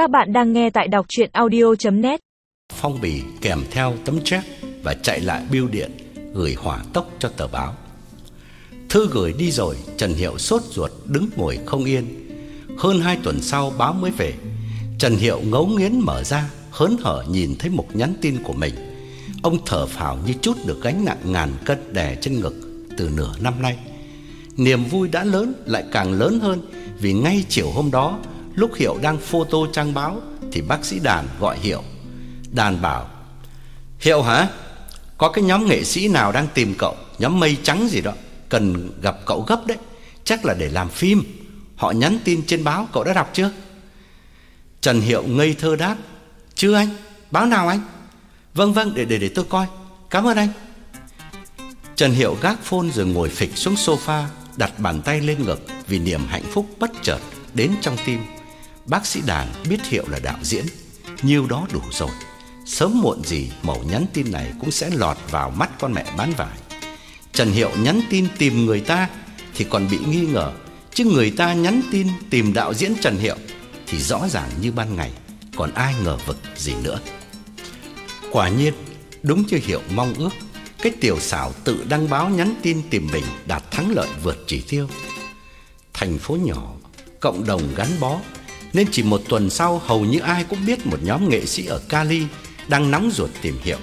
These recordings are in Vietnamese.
Các bạn đang nghe tại đọc chuyện audio.net Phong bì kèm theo tấm chép và chạy lại bưu điện gửi hỏa tốc cho tờ báo. Thư gửi đi rồi, Trần Hiệu sốt ruột đứng ngồi không yên. Hơn hai tuần sau báo mới về, Trần Hiệu ngấu nghiến mở ra, hớn hở nhìn thấy một nhắn tin của mình. Ông thở phào như chút được gánh nặng ngàn cân đè trên ngực từ nửa năm nay. Niềm vui đã lớn lại càng lớn hơn vì ngay chiều hôm đó, lúc Hiệu đang photo trang báo thì bác sĩ Đàn gọi Hiệu. Đàn bảo: "Hiệu hả? Có cái nhóm nghệ sĩ nào đang tìm cậu, nhóm mây trắng gì đó, cần gặp cậu gấp đấy, chắc là để làm phim. Họ nhắn tin trên báo, cậu đã đọc chưa?" Trần Hiệu ngây thơ đáp: "Chưa anh, báo nào anh?" "Vâng vâng, để để để tôi coi. Cảm ơn anh." Trần Hiệu gác phone rồi ngồi phịch xuống sofa, đặt bàn tay lên ngực vì niềm hạnh phúc bất chợt đến trong tim. Bác sĩ Đàn biết Hiệu là đạo diễn, nhiêu đó đủ rồi. Sớm muộn gì mẩu nhắn tin này cũng sẽ lọt vào mắt con mẹ bán vải. Trần Hiệu nhắn tin tìm người ta thì còn bị nghi ngờ, chứ người ta nhắn tin tìm đạo diễn Trần Hiệu thì rõ ràng như ban ngày, còn ai ngờ vực gì nữa. Quả nhiên, đúng như Hiệu mong ước, cái tiểu xảo tự đăng báo nhắn tin tìm mình đạt thắng lợi vượt chỉ tiêu. Thành phố nhỏ, cộng đồng gắn bó, nên chỉ một tuần sau hầu như ai cũng biết một nhóm nghệ sĩ ở Cali đang nóng ruột tìm Hiệu.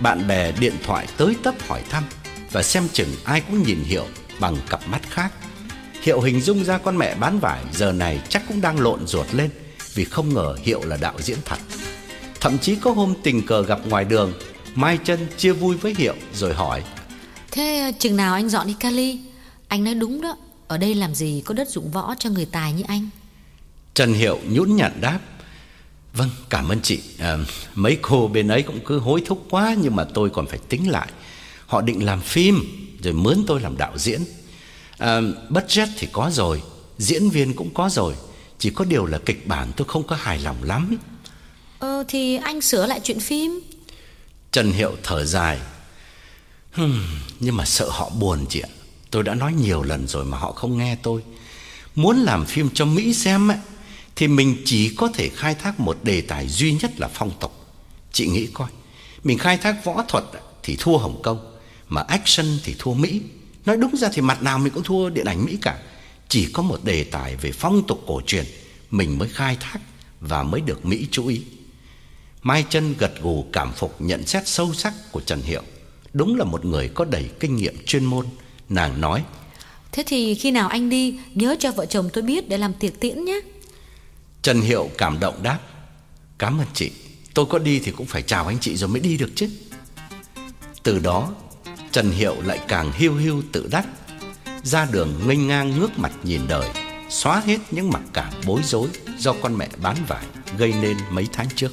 Bạn bè điện thoại tới tấp hỏi thăm và xem chừng ai cũng nhìn Hiệu bằng cặp mắt khác. Hiệu hình dung ra con mẹ bán vải giờ này chắc cũng đang lộn ruột lên vì không ngờ Hiệu là đạo diễn thật. Thậm chí có hôm tình cờ gặp ngoài đường, Mai Chân chia vui với Hiệu rồi hỏi: Thế ờ, chừng nào anh dọn đi Cali? Anh nói đúng đó, ở đây làm gì có đất dụng võ cho người tài như anh. Trần Hiệu nhún nhặn đáp: "Vâng, cảm ơn chị. À, mấy cô bên ấy cũng cứ hối thúc quá nhưng mà tôi còn phải tính lại. Họ định làm phim rồi mướn tôi làm đạo diễn. À, budget thì có rồi, diễn viên cũng có rồi, chỉ có điều là kịch bản tôi không có hài lòng lắm." Ờ thì anh sửa lại chuyện phim. Trần Hiệu thở dài. Hừm, nhưng mà sợ họ buồn chị ạ. Tôi đã nói nhiều lần rồi mà họ không nghe tôi. Muốn làm phim cho Mỹ xem ấy, thì mình chỉ có thể khai thác một đề tài duy nhất là phong tục. Chị nghĩ coi, mình khai thác võ thuật thì thua Hồng Kông, mà action thì thua Mỹ. Nói đúng ra thì mặt nào mình cũng thua điện ảnh Mỹ cả. Chỉ có một đề tài về phong tục cổ truyền mình mới khai thác và mới được Mỹ chú ý. Mai Chân gật gù cảm phục nhận xét sâu sắc của Trần Hiệu. Đúng là một người có đầy kinh nghiệm chuyên môn, nàng nói: Thế thì khi nào anh đi nhớ cho vợ chồng tôi biết để làm tiệc tiễn nhé. Trần Hiệu cảm động đáp: "Cảm ơn chị, tôi có đi thì cũng phải chào anh chị rồi mới đi được chứ." Từ đó, Trần Hiệu lại càng hiu hiu tự đắc, ra đường nghênh ngang ngước mặt nhìn đời, xóa hết những mặc cảm bối rối do con mẹ bán vải gây nên mấy tháng trước.